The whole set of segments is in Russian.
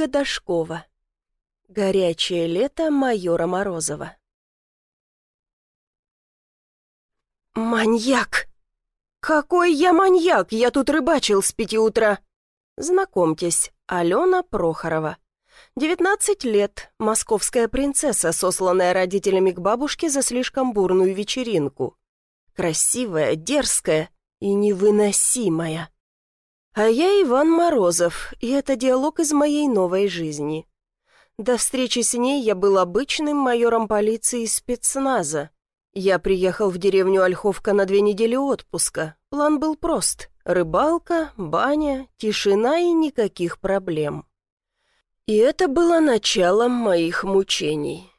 Ольга Дашкова. Горячее лето майора Морозова. «Маньяк! Какой я маньяк! Я тут рыбачил с пяти утра!» Знакомьтесь, Алена Прохорова. 19 лет, московская принцесса, сосланная родителями к бабушке за слишком бурную вечеринку. Красивая, дерзкая и невыносимая. А я Иван Морозов, и это диалог из моей новой жизни. До встречи с ней я был обычным майором полиции спецназа. Я приехал в деревню Ольховка на две недели отпуска. План был прост. Рыбалка, баня, тишина и никаких проблем. И это было началом моих мучений.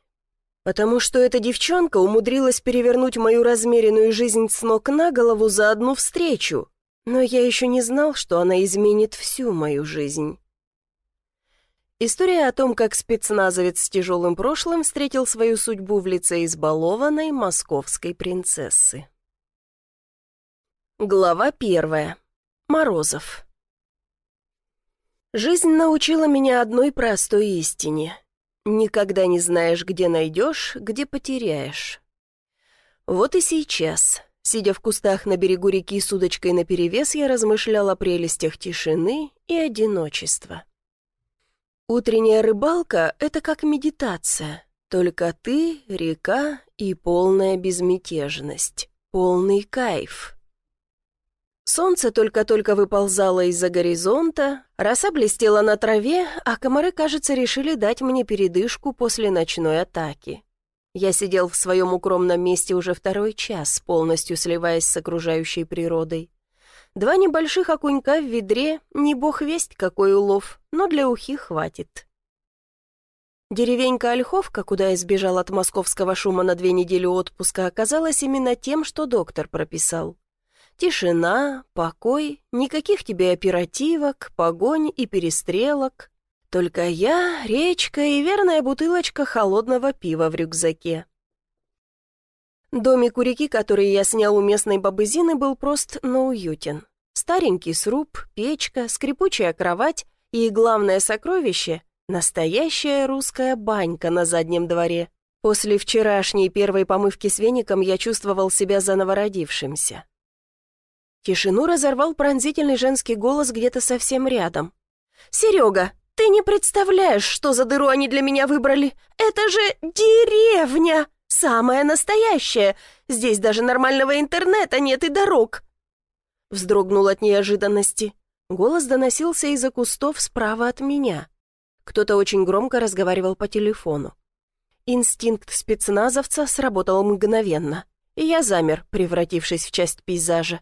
Потому что эта девчонка умудрилась перевернуть мою размеренную жизнь с ног на голову за одну встречу. Но я еще не знал, что она изменит всю мою жизнь. История о том, как спецназовец с тяжелым прошлым встретил свою судьбу в лице избалованной московской принцессы. Глава первая. Морозов. Жизнь научила меня одной простой истине. Никогда не знаешь, где найдешь, где потеряешь. Вот и сейчас, сидя в кустах на берегу реки с удочкой наперевес, я размышлял о прелестях тишины и одиночества. Утренняя рыбалка — это как медитация. Только ты, река и полная безмятежность. Полный кайф. Солнце только-только выползало из-за горизонта, роса блестела на траве, а комары, кажется, решили дать мне передышку после ночной атаки. Я сидел в своем укромном месте уже второй час, полностью сливаясь с окружающей природой. Два небольших окунька в ведре, не бог весть какой улов, но для ухи хватит. Деревенька Ольховка, куда я сбежал от московского шума на две недели отпуска, оказалась именно тем, что доктор прописал. Тишина, покой, никаких тебе оперативок, погонь и перестрелок. Только я, речка и верная бутылочка холодного пива в рюкзаке. Домик у реки, который я снял у местной бабы Зины, был прост, но уютен. Старенький сруб, печка, скрипучая кровать и, главное сокровище — настоящая русская банька на заднем дворе. После вчерашней первой помывки с веником я чувствовал себя заново родившимся. Тишину разорвал пронзительный женский голос где-то совсем рядом. «Серега, ты не представляешь, что за дыру они для меня выбрали! Это же деревня!» Самое настоящее! Здесь даже нормального интернета нет и дорог!» Вздрогнул от неожиданности. Голос доносился из-за кустов справа от меня. Кто-то очень громко разговаривал по телефону. Инстинкт спецназовца сработал мгновенно, я замер, превратившись в часть пейзажа.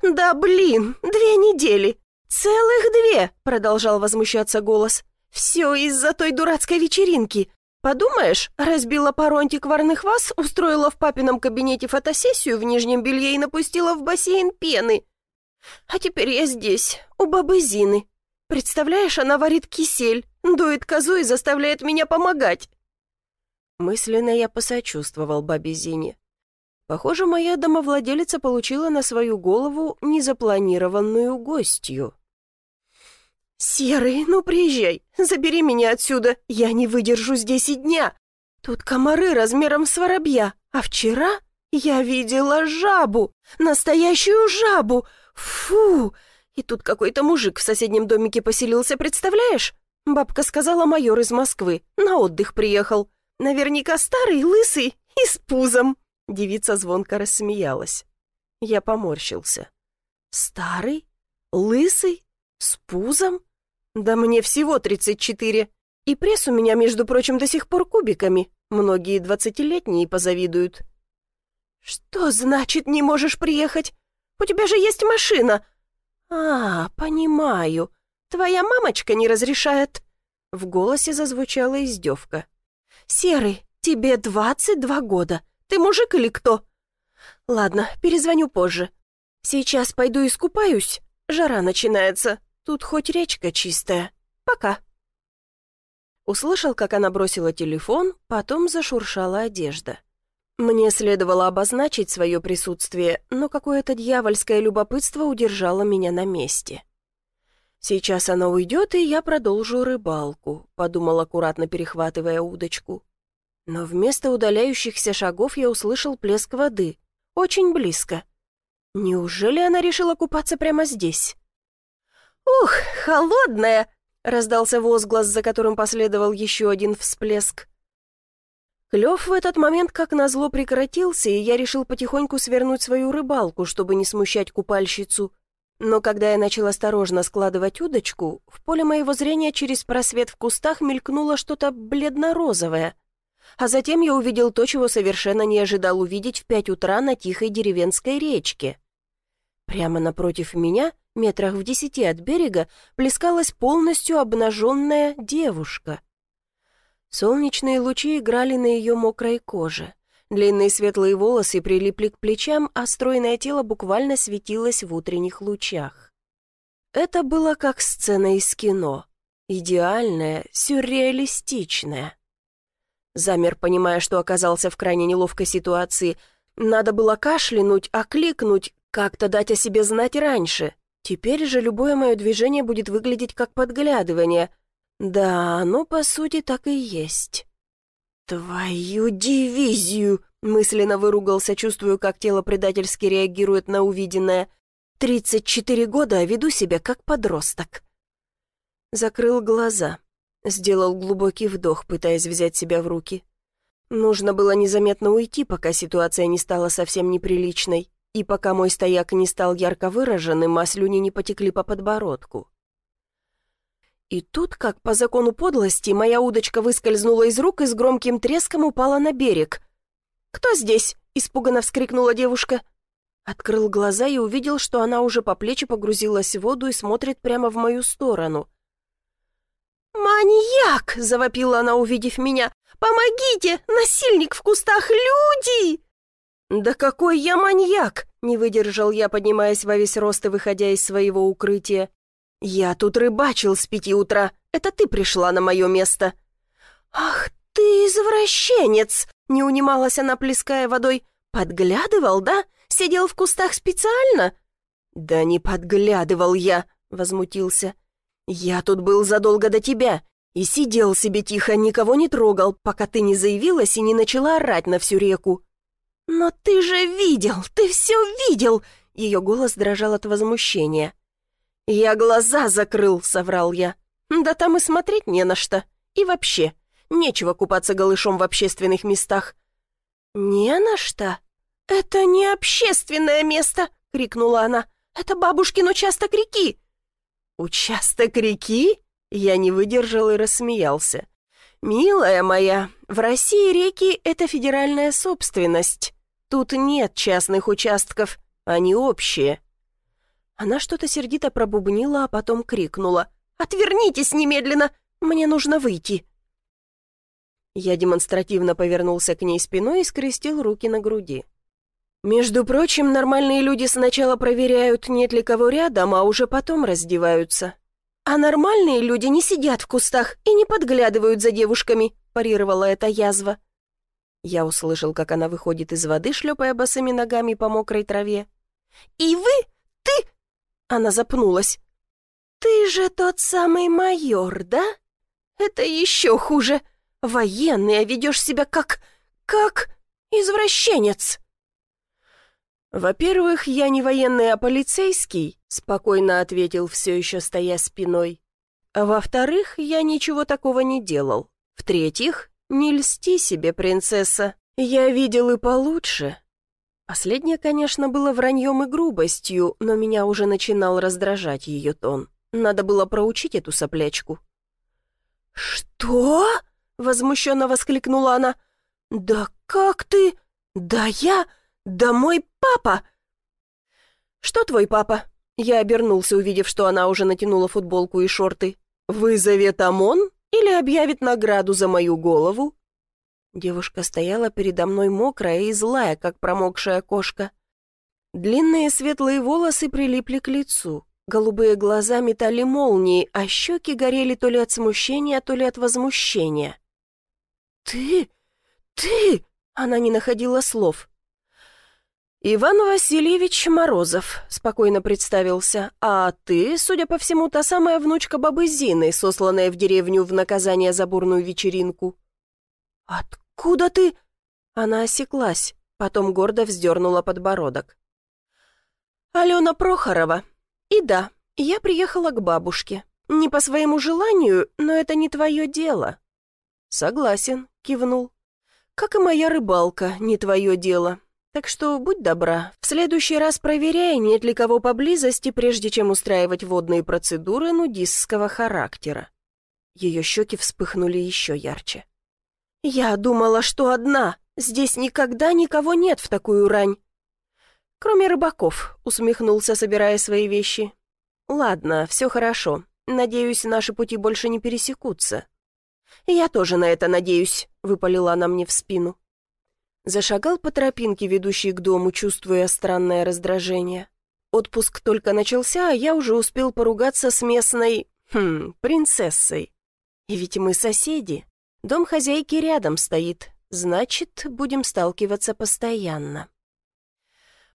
«Да блин, две недели! Целых две!» — продолжал возмущаться голос. «Все из-за той дурацкой вечеринки. Подумаешь, разбила пару антикварных ваз, устроила в папином кабинете фотосессию в нижнем белье и напустила в бассейн пены. А теперь я здесь, у бабы Зины. Представляешь, она варит кисель, дует козу и заставляет меня помогать. Мысленно я посочувствовал бабе Зине. Похоже, моя домовладелица получила на свою голову незапланированную гостью. «Серый, ну приезжай, забери меня отсюда, я не выдержу здесь и дня. Тут комары размером с воробья, а вчера я видела жабу, настоящую жабу. Фу! И тут какой-то мужик в соседнем домике поселился, представляешь? Бабка сказала, майор из Москвы, на отдых приехал. Наверняка старый, лысый и с пузом». Девица звонко рассмеялась. Я поморщился. «Старый? Лысый? С пузом?» «Да мне всего 34. И пресс у меня, между прочим, до сих пор кубиками. Многие двадцатилетние позавидуют». «Что значит не можешь приехать? У тебя же есть машина». «А, понимаю. Твоя мамочка не разрешает». В голосе зазвучала издевка. «Серый, тебе 22 года. Ты мужик или кто?» «Ладно, перезвоню позже. Сейчас пойду искупаюсь. Жара начинается. Тут хоть речка чистая. Пока». Услышал, как она бросила телефон, потом зашуршала одежда. Мне следовало обозначить свое присутствие, но какое-то дьявольское любопытство удержало меня на месте. Сейчас она уйдет, и я продолжу рыбалку», — подумал, аккуратно перехватывая удочку. Но вместо удаляющихся шагов я услышал плеск воды. Очень близко. Неужели она решила купаться прямо здесь? «Ух, холодная!» — раздался возглас, за которым последовал еще один всплеск. Клев в этот момент как назло прекратился, и я решил потихоньку свернуть свою рыбалку, чтобы не смущать купальщицу. Но когда я начал осторожно складывать удочку, в поле моего зрения через просвет в кустах мелькнуло что-то бледно-розовое. А затем я увидел то, чего совершенно не ожидал увидеть в пять утра на тихой деревенской речке. Прямо напротив меня, метрах в десяти от берега, плескалась полностью обнаженная девушка. Солнечные лучи играли на ее мокрой коже. Длинные светлые волосы прилипли к плечам, а стройное тело буквально светилось в утренних лучах. Это было как сцена из кино. Идеальная, сюрреалистичная. Замер, понимая, что оказался в крайне неловкой ситуации. Надо было кашлянуть, окликнуть, как-то дать о себе знать раньше. Теперь же любое мое движение будет выглядеть как подглядывание. Да, оно по сути так и есть. «Твою дивизию!» — мысленно выругался, чувствую, как тело предательски реагирует на увиденное. «Тридцать четыре года, а веду себя как подросток». Закрыл глаза. Сделал глубокий вдох, пытаясь взять себя в руки. Нужно было незаметно уйти, пока ситуация не стала совсем неприличной, и пока мой стояк не стал ярко выраженным, а слюни не потекли по подбородку. И тут, как по закону подлости, моя удочка выскользнула из рук и с громким треском упала на берег. «Кто здесь?» — испуганно вскрикнула девушка. Открыл глаза и увидел, что она уже по плечи погрузилась в воду и смотрит прямо в мою сторону. «Маньяк!» — завопила она, увидев меня. «Помогите! Насильник в кустах! Люди!» «Да какой я маньяк!» — не выдержал я, поднимаясь во весь рост и выходя из своего укрытия. «Я тут рыбачил с пяти утра. Это ты пришла на мое место». «Ах ты извращенец!» — не унималась она, плеская водой. «Подглядывал, да? Сидел в кустах специально?» «Да не подглядывал я», — возмутился. «Я тут был задолго до тебя и сидел себе тихо, никого не трогал, пока ты не заявилась и не начала орать на всю реку». «Но ты же видел, ты все видел!» Ее голос дрожал от возмущения. «Я глаза закрыл», — соврал я. «Да там и смотреть не на что. И вообще, нечего купаться голышом в общественных местах». «Не на что? Это не общественное место!» — крикнула она. «Это бабушкин участок реки!» «Участок реки?» Я не выдержал и рассмеялся. «Милая моя, в России реки — это федеральная собственность. Тут нет частных участков, они общие. Она что-то сердито пробубнила, а потом крикнула. «Отвернитесь немедленно! Мне нужно выйти!» Я демонстративно повернулся к ней спиной и скрестил руки на груди. «Между прочим, нормальные люди сначала проверяют, нет ли кого рядом, а уже потом раздеваются. А нормальные люди не сидят в кустах и не подглядывают за девушками», парировала эта язва. Я услышал, как она выходит из воды, шлепая босыми ногами по мокрой траве. «И вы? Ты? Она запнулась. «Ты же тот самый майор, да? Это еще хуже. Военный, а ведешь себя как... как... извращенец». «Во-первых, я не военный, а полицейский», — спокойно ответил, все еще стоя спиной. «А во-вторых, я ничего такого не делал. В-третьих, не льсти себе, принцесса. Я видел и получше. Последнее, конечно, было враньем и грубостью, но меня уже начинал раздражать ее тон. Надо было проучить эту соплячку. «Что?» — возмущенно воскликнула она. «Да как ты? Да я? Да мой папа!» «Что твой папа?» Я обернулся, увидев, что она уже натянула футболку и шорты. «Вызовет ОМОН или объявит награду за мою голову?» Девушка стояла передо мной мокрая и злая, как промокшая кошка. Длинные светлые волосы прилипли к лицу, голубые глаза метали молнии, а щеки горели то ли от смущения, то ли от возмущения. «Ты? Ты?» — она не находила слов. «Иван Васильевич Морозов», — спокойно представился. «А ты, судя по всему, та самая внучка бабы Зины, сосланная в деревню в наказание за бурную вечеринку». «Откуда ты?» Она осеклась, потом гордо вздернула подбородок. «Алена Прохорова. И да, я приехала к бабушке. Не по своему желанию, но это не твое дело». «Согласен», — кивнул. «Как и моя рыбалка, не твое дело. Так что будь добра, в следующий раз проверяй, нет ли кого поблизости, прежде чем устраивать водные процедуры нудистского характера». Ее щеки вспыхнули еще ярче. «Я думала, что одна. Здесь никогда никого нет в такую рань». «Кроме рыбаков», — усмехнулся, собирая свои вещи. «Ладно, все хорошо. Надеюсь, наши пути больше не пересекутся». «Я тоже на это надеюсь», — выпалила она мне в спину. Зашагал по тропинке, ведущей к дому, чувствуя странное раздражение. Отпуск только начался, а я уже успел поругаться с местной... Хм, принцессой. И ведь мы соседи. Дом хозяйки рядом стоит, значит, будем сталкиваться постоянно.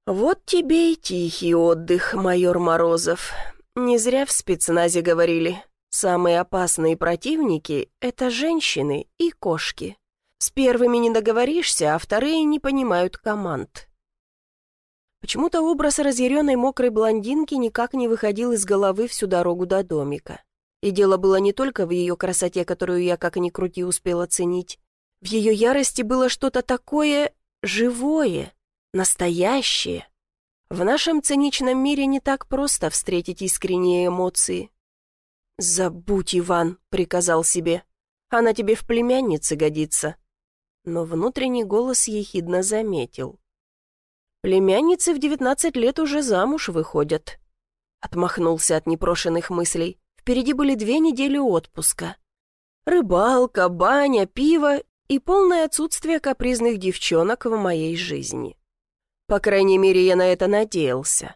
Вот тебе и тихий отдых, майор Морозов. Не зря в спецназе говорили, самые опасные противники — это женщины и кошки. С первыми не договоришься, а вторые не понимают команд. Почему-то образ разъяренной мокрой блондинки никак не выходил из головы всю дорогу до домика. И дело было не только в ее красоте, которую я, как ни крути, успел оценить. В ее ярости было что-то такое живое, настоящее. В нашем циничном мире не так просто встретить искренние эмоции. «Забудь, Иван», — приказал себе. «Она тебе в племяннице годится» но внутренний голос ехидно заметил. «Племянницы в девятнадцать лет уже замуж выходят». Отмахнулся от непрошенных мыслей. Впереди были две недели отпуска. Рыбалка, баня, пиво и полное отсутствие капризных девчонок в моей жизни. По крайней мере, я на это надеялся.